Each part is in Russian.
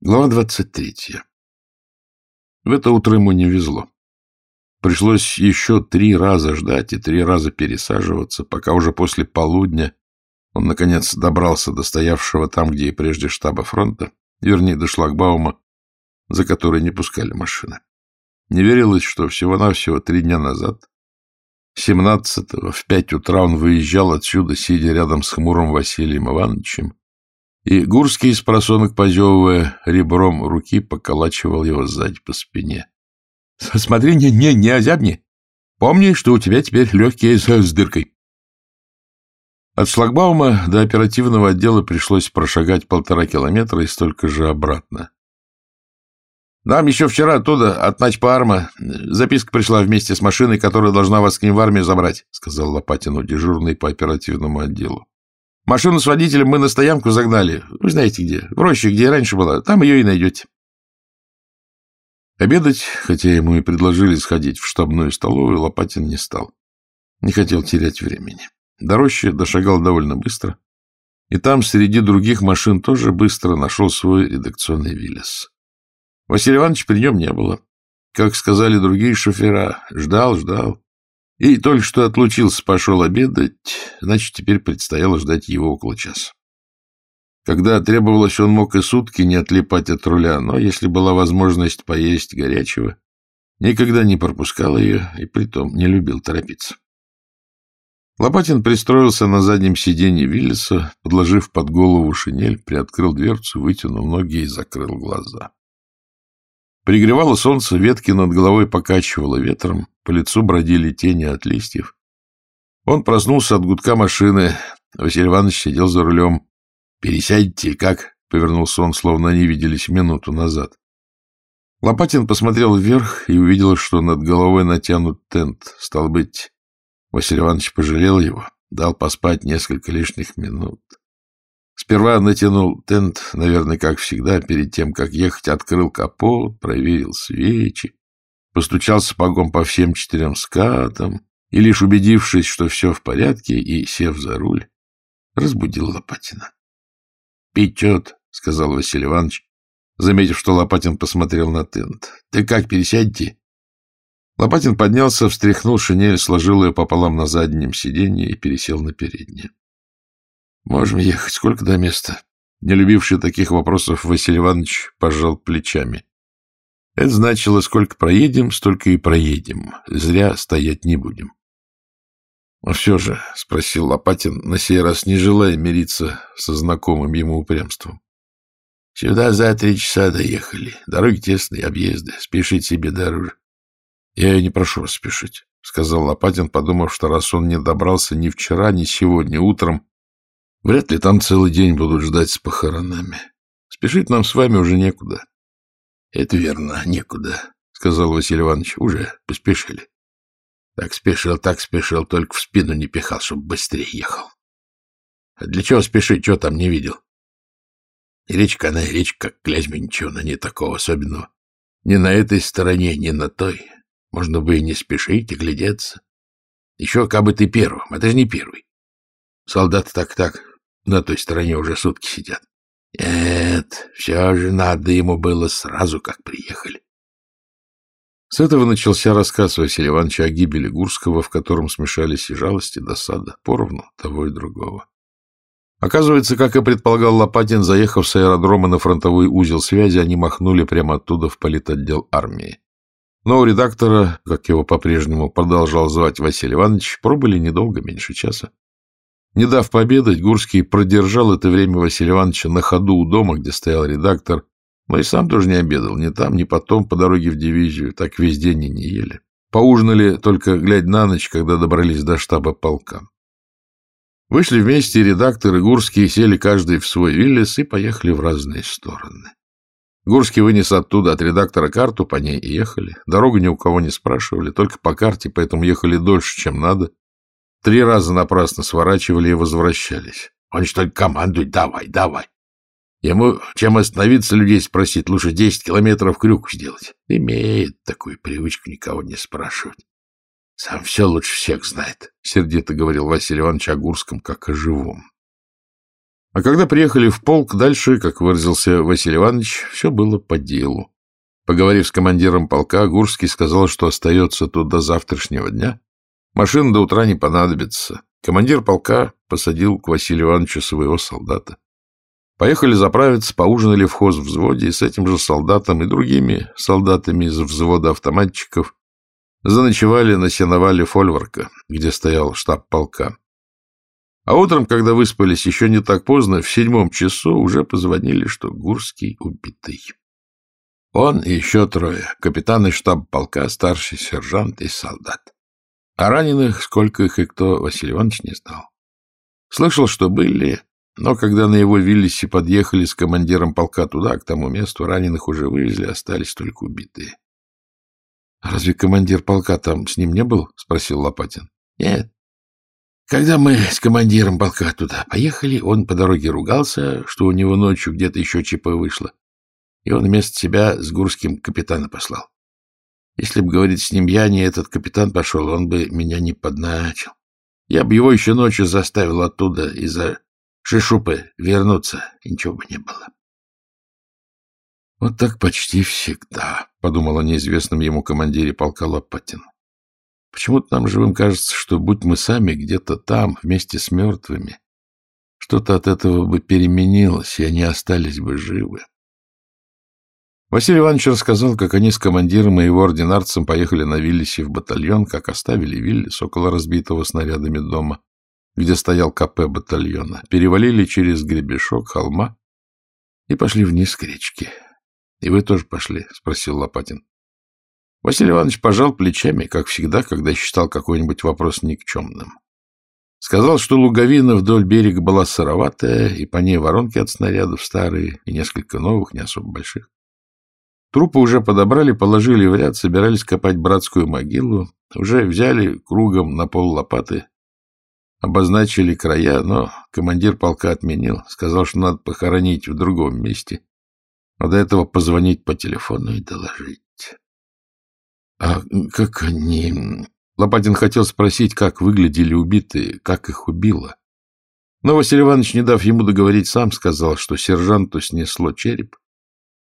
Глава двадцать третья. В это утро ему не везло. Пришлось еще три раза ждать и три раза пересаживаться, пока уже после полудня он, наконец, добрался до стоявшего там, где и прежде штаба фронта, вернее, до шлагбаума, за который не пускали машины. Не верилось, что всего-навсего три дня назад, 17-го, в пять утра он выезжал отсюда, сидя рядом с хмурым Василием Ивановичем, и Гурский, с просонок позевывая, ребром руки поколачивал его сзади по спине. — Смотри, не, не, не озябни. Помни, что у тебя теперь легкие с, с дыркой. От шлагбаума до оперативного отдела пришлось прошагать полтора километра и столько же обратно. Нам еще вчера оттуда, от Начпаарма, записка пришла вместе с машиной, которая должна вас к ним в армию забрать, — сказал Лопатину, дежурный по оперативному отделу. Машину с водителем мы на стоянку загнали. Вы знаете где. В роще, где раньше была. Там ее и найдете. Обедать, хотя ему и предложили сходить в штабную столовую, Лопатин не стал. Не хотел терять времени. До рощи дошагал довольно быстро. И там, среди других машин, тоже быстро нашел свой редакционный Виллис. Василия Ивановича при нем не было. Как сказали другие шофера, ждал, ждал. И только что отлучился, пошел обедать, значит, теперь предстояло ждать его около часа. Когда требовалось, он мог и сутки не отлипать от руля, но если была возможность поесть горячего, никогда не пропускал ее и притом не любил торопиться. Лопатин пристроился на заднем сиденье Виллиса, подложив под голову шинель, приоткрыл дверцу, вытянул ноги и закрыл глаза. Пригревало солнце, ветки над головой покачивало ветром, по лицу бродили тени от листьев. Он проснулся от гудка машины. Василий Иванович сидел за рулем. «Пересядьте, как?» — повернулся он, словно они виделись минуту назад. Лопатин посмотрел вверх и увидел, что над головой натянут тент. Стал быть, Василий Иванович пожалел его, дал поспать несколько лишних минут. Сперва натянул тент, наверное, как всегда, перед тем, как ехать, открыл капот, проверил свечи, постучал сапогом по всем четырем скатам и, лишь убедившись, что все в порядке, и, сев за руль, разбудил Лопатина. — Печет, — сказал Василий Иванович, заметив, что Лопатин посмотрел на тент. — Ты как, пересядьте? Лопатин поднялся, встряхнул шинель, сложил ее пополам на заднем сиденье и пересел на переднее. — Можем ехать. Сколько до места? Не любивший таких вопросов Василий Иванович пожал плечами. Это значило, сколько проедем, столько и проедем. Зря стоять не будем. — А все же, — спросил Лопатин, на сей раз не желая мириться со знакомым ему упрямством. — Сюда за три часа доехали. Дороги тесные, объезды. Спешить себе дороже. — Я и не прошу вас спешить, — сказал Лопатин, подумав, что раз он не добрался ни вчера, ни сегодня утром, вряд ли там целый день будут ждать с похоронами. Спешить нам с вами уже некуда. — Это верно, некуда, — сказал Василий Иванович. — Уже поспешили. Так спешил, так спешил, только в спину не пихал, чтобы быстрее ехал. А для чего спешить, что там не видел? Речка она, и речка, как клязьма, ничего на ней такого особенного. Ни на этой стороне, ни на той. Можно бы и не спешить, и глядеться. Еще как бы ты первым, это же не первый. Солдаты так-так на той стороне уже сутки сидят. Нет, все же надо ему было сразу, как приехали. С этого начался рассказ Василия Ивановича о гибели Гурского, в котором смешались и жалость, и досада, поровну того и другого. Оказывается, как и предполагал Лопатин, заехав с аэродрома на фронтовой узел связи, они махнули прямо оттуда в политотдел армии. Но у редактора, как его по-прежнему продолжал звать Василий Иванович, пробыли недолго, меньше часа. Не дав пообедать, Гурский продержал это время Василия Ивановича на ходу у дома, где стоял редактор, но и сам тоже не обедал, ни там, ни потом, по дороге в дивизию, так весь день и не ели. Поужинали, только глядь на ночь, когда добрались до штаба полка. Вышли вместе редактор и Гурский, сели каждый в свой виллис и поехали в разные стороны. Гурский вынес оттуда от редактора карту, по ней и ехали. Дорогу ни у кого не спрашивали, только по карте, поэтому ехали дольше, чем надо, Три раза напрасно сворачивали и возвращались. Он что ли командует, давай, давай. Ему чем остановиться людей спросить, лучше десять километров крюк сделать. Имеет такую привычку никого не спрашивать. Сам все лучше всех знает, — сердито говорил Василий Иванович о как о живом. А когда приехали в полк, дальше, как выразился Василий Иванович, все было по делу. Поговорив с командиром полка, Гурский сказал, что остается тут до завтрашнего дня. Машина до утра не понадобится. Командир полка посадил к Василию Ивановичу своего солдата. Поехали заправиться, поужинали в хозвзводе, и с этим же солдатом и другими солдатами из взвода автоматчиков заночевали на сеновале Фольварка, где стоял штаб полка. А утром, когда выспались еще не так поздно, в седьмом часу уже позвонили, что Гурский убитый. Он и еще трое, капитан и штаб полка, старший сержант и солдат. А раненых, сколько их и кто, Василий Иванович не знал. Слышал, что были, но когда на его Виллисе подъехали с командиром полка туда, к тому месту, раненых уже вывезли, остались только убитые. — Разве командир полка там с ним не был? — спросил Лопатин. — Нет, когда мы с командиром полка туда поехали, он по дороге ругался, что у него ночью где-то еще ЧП вышло, и он вместо себя с Гурским капитана послал. Если бы, говорит, с ним я не этот капитан пошел, он бы меня не подначил. Я бы его еще ночью заставил оттуда из-за шишупы вернуться, и ничего бы не было. Вот так почти всегда, — подумал о неизвестном ему командире полка Лопатин. Почему-то нам живым кажется, что будь мы сами где-то там, вместе с мертвыми, что-то от этого бы переменилось, и они остались бы живы. Василий Иванович рассказал, как они с командиром и его ординарцем поехали на Виллисе в батальон, как оставили Виллис около разбитого снарядами дома, где стоял КП батальона, перевалили через гребешок холма и пошли вниз к речке. — И вы тоже пошли? — спросил Лопатин. Василий Иванович пожал плечами, как всегда, когда считал какой-нибудь вопрос никчемным. Сказал, что луговина вдоль берега была сыроватая, и по ней воронки от снарядов старые, и несколько новых, не особо больших. Трупы уже подобрали, положили в ряд, собирались копать братскую могилу, уже взяли кругом на пол лопаты, обозначили края, но командир полка отменил, сказал, что надо похоронить в другом месте, а до этого позвонить по телефону и доложить. А как они... Лопатин хотел спросить, как выглядели убитые, как их убило. Но Василий Иванович, не дав ему договорить, сам сказал, что сержанту снесло череп,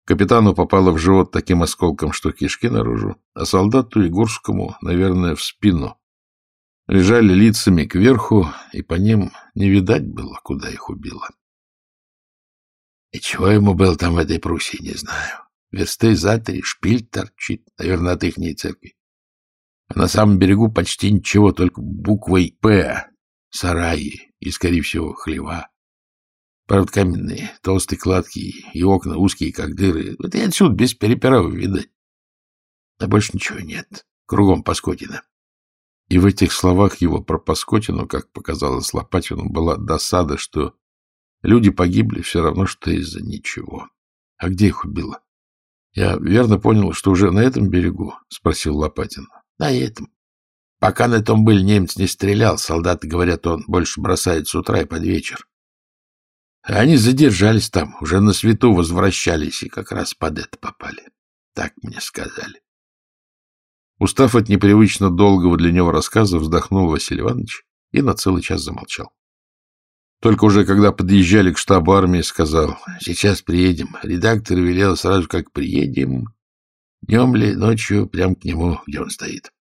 капитану попало в живот таким осколком, что кишки наружу, а солдату Егорскому, наверное, в спину. Лежали лицами кверху, и по ним не видать было, куда их убило. И чего ему было там в этой Пруссии, не знаю. Версты за три шпиль торчит, наверное, от ихней церкви. А на самом берегу почти ничего, только буквой «П» — сараи и, скорее всего, хлева. Правда, каменные, толстые кладки и окна узкие, как дыры. Вот и отсюда без переперов видать. А больше ничего нет. Кругом Паскотина. И в этих словах его про Паскотину, как показалось Лопатину, была досада, что люди погибли все равно, что из-за ничего. А где их убило? Я верно понял, что уже на этом берегу? — спросил Лопатин. — На этом. Пока на том был, немец не стрелял. Солдаты говорят, он больше бросает с утра и под вечер. Они задержались там, уже на свету возвращались и как раз под это попали. Так мне сказали. Устав от непривычно долгого для него рассказа, вздохнул Василий Иванович и на целый час замолчал. Только уже когда подъезжали к штабу армии, сказал, сейчас приедем. Редактор велел сразу, как приедем, днем ли, ночью, прямо к нему, где он стоит.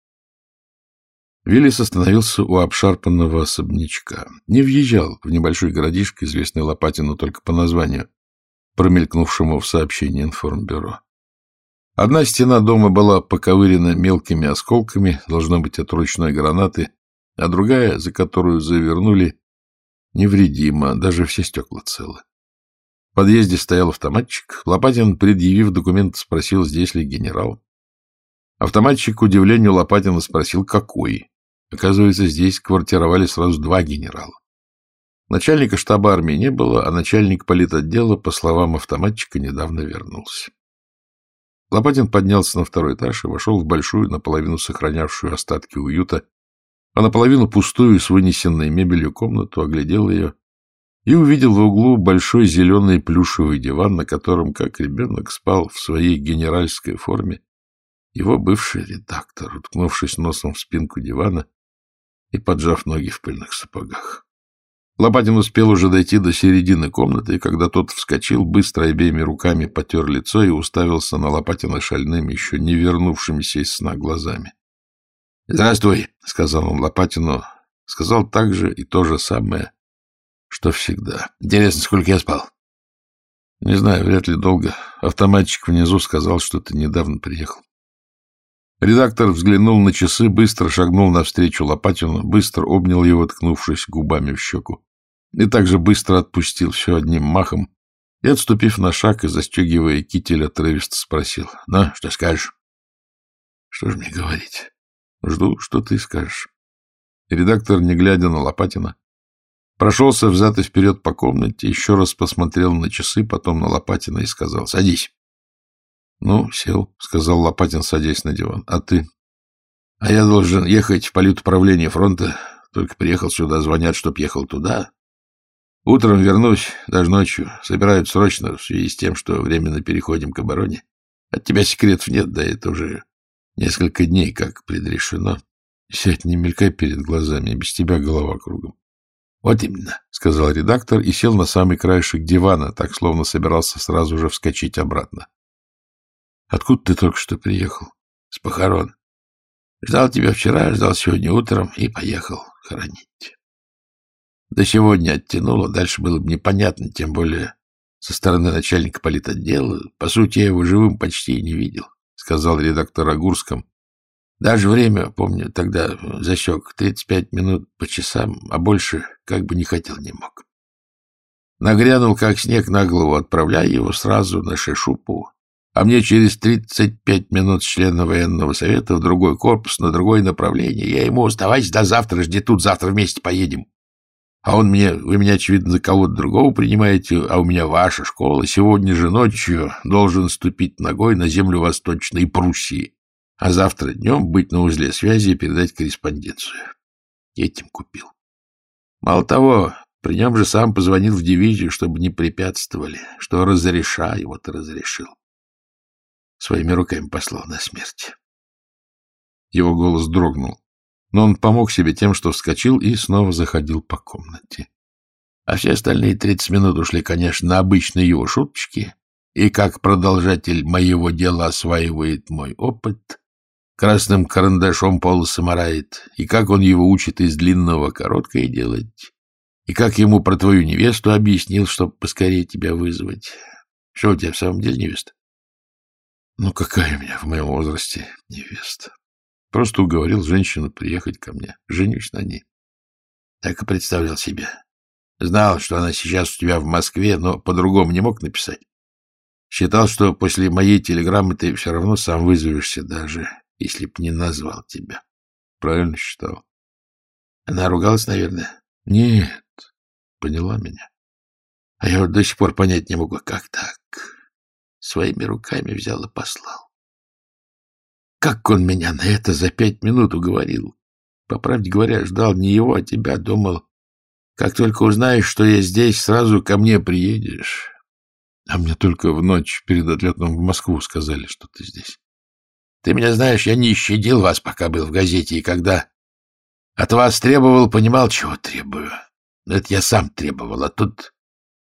Виллис остановился у обшарпанного особнячка. Не въезжал в небольшой городишко, известный Лопатину только по названию, промелькнувшему в сообщении информбюро. Одна стена дома была поковырена мелкими осколками, должно быть, от ручной гранаты, а другая, за которую завернули, невредимо, даже все стекла целы. В подъезде стоял автоматчик. Лопатин, предъявив документ, спросил, здесь ли генерал. Автоматчик, к удивлению Лопатина, спросил, какой. Оказывается, здесь квартировали сразу два генерала. Начальника штаба армии не было, а начальник политотдела, по словам автоматчика, недавно вернулся. Лопатин поднялся на второй этаж и вошел в большую, наполовину сохранявшую остатки уюта, а наполовину пустую с вынесенной мебелью комнату, оглядел ее и увидел в углу большой зеленый плюшевый диван, на котором, как ребенок, спал в своей генеральской форме его бывший редактор, уткнувшись носом в спинку дивана и поджав ноги в пыльных сапогах. Лопатин успел уже дойти до середины комнаты, и когда тот вскочил, быстро обеими руками потер лицо и уставился на Лопатина шальными, еще не вернувшимися из сна глазами. — Здравствуй, — сказал он Лопатину. Сказал так же и то же самое, что всегда. — Интересно, сколько я спал? — Не знаю, вряд ли долго. Автоматчик внизу сказал, что ты недавно приехал. Редактор взглянул на часы, быстро шагнул навстречу Лопатину, быстро обнял его, ткнувшись губами в щеку, и также быстро отпустил все одним махом, и, отступив на шаг и застегивая китель, отрывисто спросил. — Ну, что скажешь? — Что же мне говорить? — Жду, что ты скажешь. Редактор, не глядя на Лопатина, прошелся взад и вперед по комнате, еще раз посмотрел на часы, потом на Лопатина и сказал «Садись». — Ну, сел, — сказал Лопатин, садясь на диван. — А ты? — А я должен ехать в политуправление фронта. Только приехал сюда, звонят, чтоб ехал туда. Утром вернусь, даже ночью. Собирают срочно в связи с тем, что временно переходим к обороне. От тебя секретов нет, да это уже несколько дней как предрешено. Сядь, не мелькай перед глазами, без тебя голова кругом. — Вот именно, — сказал редактор и сел на самый краешек дивана, так словно собирался сразу же вскочить обратно. Откуда ты только что приехал? С похорон. Ждал тебя вчера, ждал сегодня утром и поехал хоронить. До сегодня оттянуло, дальше было бы непонятно, тем более со стороны начальника политотдела. По сути, я его живым почти и не видел, — сказал редактор о Гурском. Даже время, помню, тогда засек 35 минут по часам, а больше как бы не хотел, не мог. Нагрянул, как снег на голову, отправляя его сразу на Шишупу, а мне через 35 минут члена военного совета в другой корпус, на другое направление. Я ему, оставайся до завтра, жди тут, завтра вместе поедем. А он мне, вы меня, очевидно, за кого-то другого принимаете, а у меня ваша школа. Сегодня же ночью должен ступить ногой на землю Восточной Пруссии, а завтра днем быть на узле связи и передать корреспонденцию. Этим купил. Мало того, при нем же сам позвонил в дивизию, чтобы не препятствовали, что разрешаю, вот и разрешил своими руками послал на смерть. Его голос дрогнул, но он помог себе тем, что вскочил и снова заходил по комнате. А все остальные тридцать минут ушли, конечно, на обычные его шуточки, и как продолжатель моего дела осваивает мой опыт, красным карандашом полосы марает, и как он его учит из длинного короткое делать, и как ему про твою невесту объяснил, чтобы поскорее тебя вызвать. Что у тебя в самом деле невеста? Ну, какая у меня в моем возрасте невеста? Просто уговорил женщину приехать ко мне. Женюсь на ней. Так и представлял себе. Знал, что она сейчас у тебя в Москве, но по-другому не мог написать. Считал, что после моей телеграммы ты все равно сам вызовешься, даже если б не назвал тебя. Правильно считал. Она ругалась, наверное? Нет, поняла меня. А я вот до сих пор понять не могу, как так? Своими руками взял и послал. Как он меня на это за пять минут уговорил? По правде говоря, ждал не его, а тебя, думал, как только узнаешь, что я здесь, сразу ко мне приедешь. А мне только в ночь перед отлетом в Москву сказали, что ты здесь. Ты меня знаешь, я не щадил вас, пока был в газете, и когда от вас требовал, понимал, чего требую. Но это я сам требовал, а тут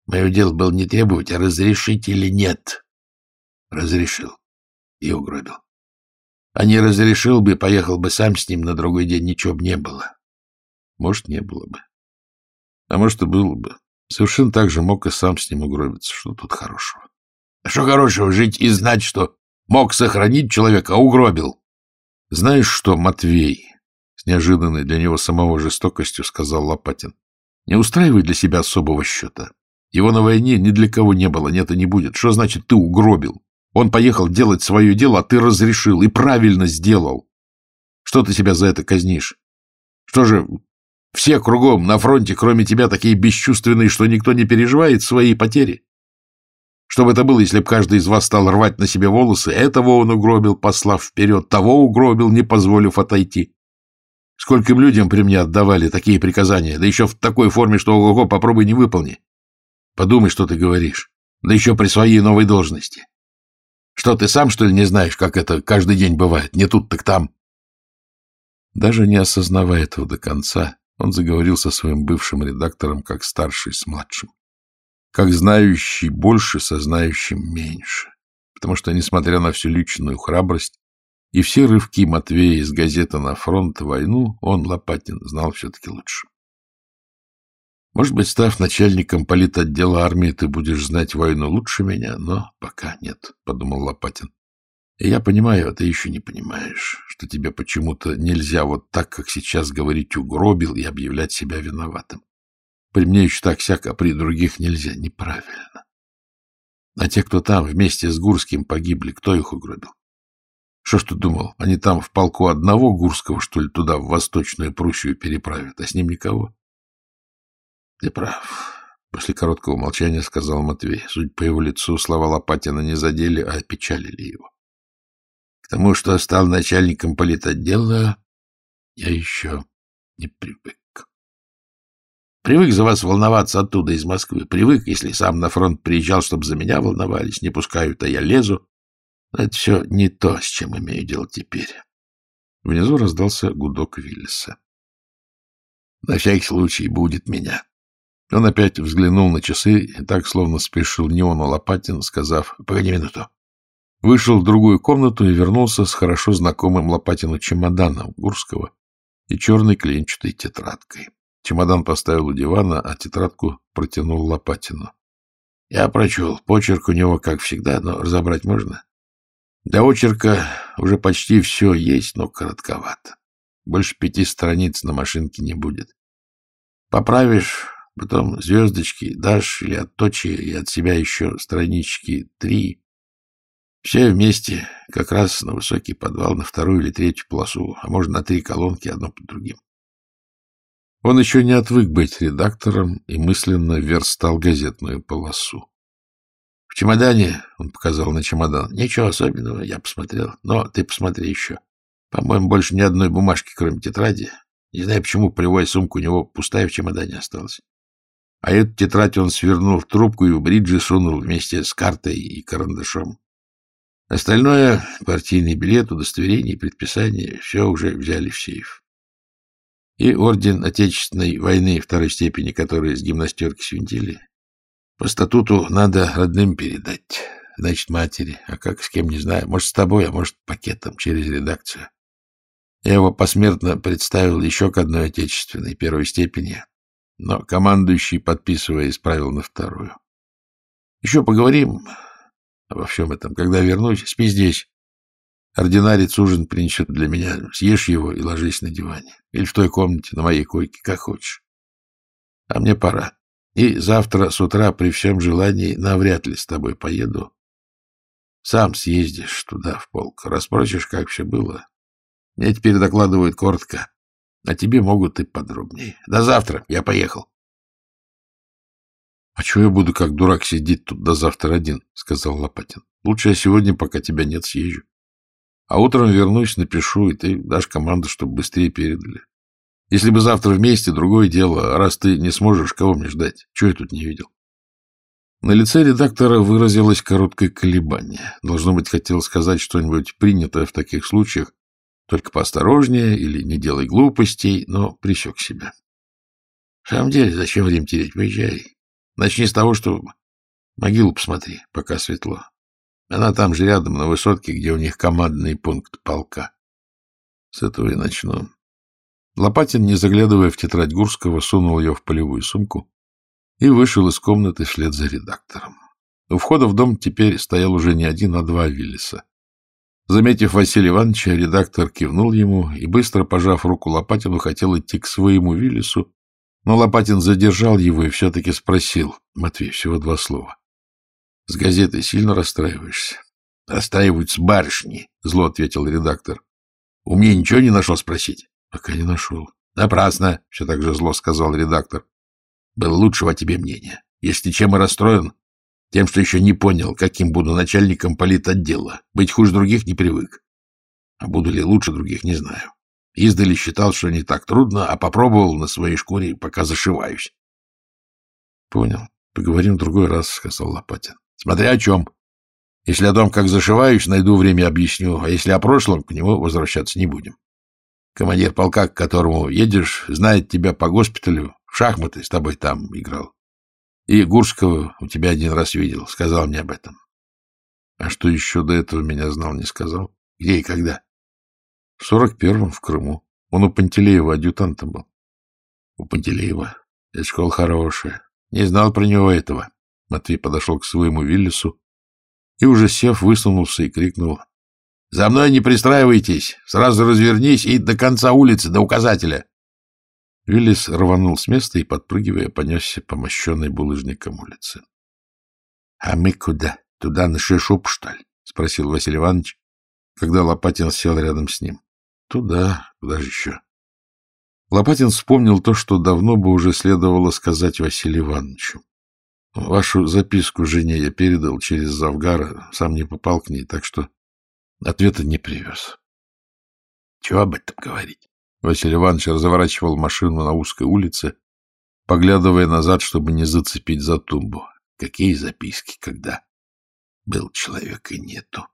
мое дело было не требовать, а разрешить или нет. Разрешил. И угробил. А не разрешил бы, поехал бы сам с ним на другой день, ничего бы не было. Может, не было бы. А может, и было бы. Совершенно так же мог и сам с ним угробиться. Что тут хорошего? А что хорошего жить и знать, что мог сохранить человека, а угробил? Знаешь что, Матвей, с неожиданной для него самого жестокостью сказал Лопатин, не устраивай для себя особого счета. Его на войне ни для кого не было, нет и не будет. Что значит ты угробил? Он поехал делать свое дело, а ты разрешил и правильно сделал. Что ты себя за это казнишь? Что же, все кругом на фронте, кроме тебя, такие бесчувственные, что никто не переживает свои потери? Что бы это было, если бы каждый из вас стал рвать на себе волосы? Этого он угробил, послав вперед, того угробил, не позволив отойти. Скольким людям при мне отдавали такие приказания, да еще в такой форме, что ого-го, попробуй не выполни. Подумай, что ты говоришь, да еще при своей новой должности. Что, ты сам, что ли, не знаешь, как это каждый день бывает? Не тут, так там. Даже не осознавая этого до конца, Он заговорил со своим бывшим редактором как старший с младшим. Как знающий больше со знающим меньше. Потому что, несмотря на всю личную храбрость и все рывки Матвея из газеты «На фронт» войну, он, Лопатин, знал все-таки лучше. Может быть, став начальником политотдела армии, ты будешь знать войну лучше меня, но пока нет, — подумал Лопатин. И я понимаю, а ты еще не понимаешь, что тебе почему-то нельзя вот так, как сейчас говорить угробил и объявлять себя виноватым. При мне еще так сяк, а при других нельзя. Неправильно. А те, кто там вместе с Гурским погибли, кто их угробил? Что ж ты думал, они там в полку одного Гурского, что ли, туда, в Восточную Пруссию переправят, а с ним никого? Ты прав. После короткого молчания сказал Матвей. Судя по его лицу, слова Лопатина не задели, а опечалили его. К тому, что стал начальником политотдела, я еще не привык. Привык за вас волноваться оттуда, из Москвы. Привык, если сам на фронт приезжал, чтобы за меня волновались. Не пускают, а я лезу. Но это все не то, с чем имею дело теперь. Внизу раздался гудок Виллиса. На всякий случай будет меня. Он опять взглянул на часы и так, словно спешил не он, а Лопатин, сказав «Погоди минуту». Вышел в другую комнату и вернулся с хорошо знакомым Лопатину чемоданом Гурского и черной клеенчатой тетрадкой. Чемодан поставил у дивана, а тетрадку протянул Лопатину. Я прочел. Почерк у него, как всегда, но разобрать можно. Для очерка уже почти все есть, но коротковато. Больше пяти страниц на машинке не будет. Поправишь, потом звездочки дашь или отточи, и от себя еще странички три. Все вместе, как раз на высокий подвал, на вторую или третью полосу, а может, на три колонки, одно под другим. Он еще не отвык быть редактором и мысленно верстал газетную полосу. В чемодане, он показал на чемодан, ничего особенного, я посмотрел, но ты посмотри еще. По-моему, больше ни одной бумажки, кроме тетради. Не знаю, почему полевая сумка у него пустая в чемодане осталась. А эту тетрадь он свернул в трубку и в бриджи сунул вместе с картой и карандашом. Остальное — партийный билет, удостоверение предписание — все уже взяли в сейф и орден Отечественной войны второй степени, который с гимнастерки свинтили. По статуту надо родным передать, значит, матери, а как, с кем, не знаю, может, с тобой, а может, пакетом через редакцию. Я его посмертно представил еще к одной отечественной первой степени, но командующий, подписывая, исправил на вторую. Еще поговорим обо всем этом, когда вернусь. Спи здесь. Ординарец ужин принесет для меня. Съешь его и ложись на диване. Или в той комнате, на моей койке, как хочешь. А мне пора. И завтра с утра при всем желании навряд ли с тобой поеду. Сам съездишь туда, в полк. Распросишь, как все было. Мне теперь докладывают коротко, а тебе могут и подробнее. До завтра. Я поехал. — А чего я буду как дурак сидеть тут до завтра один? — сказал Лопатин. — Лучше я сегодня, пока тебя нет, съезжу. А утром вернусь, напишу, и ты дашь команду, чтобы быстрее передали. Если бы завтра вместе, другое дело. А раз ты не сможешь, кого мне ждать? Чего я тут не видел? На лице редактора выразилось короткое колебание. Должно быть, хотел сказать что-нибудь принятое в таких случаях, только поосторожнее или не делай глупостей, но присек себя. В самом деле, зачем время терять? Поезжай. Начни с того, что могилу посмотри, пока светло. Она там же рядом, на высотке, где у них командный пункт полка. С этого и начну. Лопатин, не заглядывая в тетрадь Гурского, сунул ее в полевую сумку и вышел из комнаты вслед за редактором. У входа в дом теперь стоял уже не один, а два Виллиса. Заметив Василия Ивановича, редактор кивнул ему и, быстро пожав руку Лопатину, хотел идти к своему Виллису, но Лопатин задержал его и все-таки спросил. Матвей, всего два слова. С газетой сильно расстраиваешься? — Расстраиваются барышни, — зло ответил редактор. — У меня ничего не нашел спросить? — Пока не нашел. — Напрасно, — все так же зло сказал редактор. — Было лучшего о тебе мнения. Если чем и расстроен, тем, что еще не понял, каким буду начальником политотдела. Быть хуже других не привык. А буду ли лучше других, не знаю. Издали считал, что не так трудно, а попробовал на своей шкуре, пока зашиваюсь. — Понял. Поговорим в другой раз, — сказал Лопатин. Смотря о чем. Если о том, как зашиваюсь, найду время объясню, а если о прошлом, к нему возвращаться не будем. Командир полка, к которому едешь, знает тебя по госпиталю, в шахматы с тобой там играл. И Гурского у тебя один раз видел, сказал мне об этом. А что еще до этого меня знал, не сказал? Где и когда? В сорок первом в Крыму. Он у Пантелеева адъютантом был. У Пантелеева. Это школа хорошая. Не знал про него этого. Матвей подошел к своему Виллису и, уже сев, высунулся и крикнул. — За мной не пристраивайтесь! Сразу развернись и до конца улицы, до указателя! Виллис рванул с места и, подпрыгивая, понесся по мощенной булыжником улице. — А мы куда? Туда, на Шишуп, что ли? — спросил Василий Иванович, когда Лопатин сел рядом с ним. — Туда. Куда же еще? Лопатин вспомнил то, что давно бы уже следовало сказать Василию Ивановичу. Вашу записку жене я передал через Завгара, сам не попал к ней, так что ответа не привез. Чего об этом говорить? Василий Иванович разворачивал машину на узкой улице, поглядывая назад, чтобы не зацепить за тумбу. Какие записки, когда был человек и нету?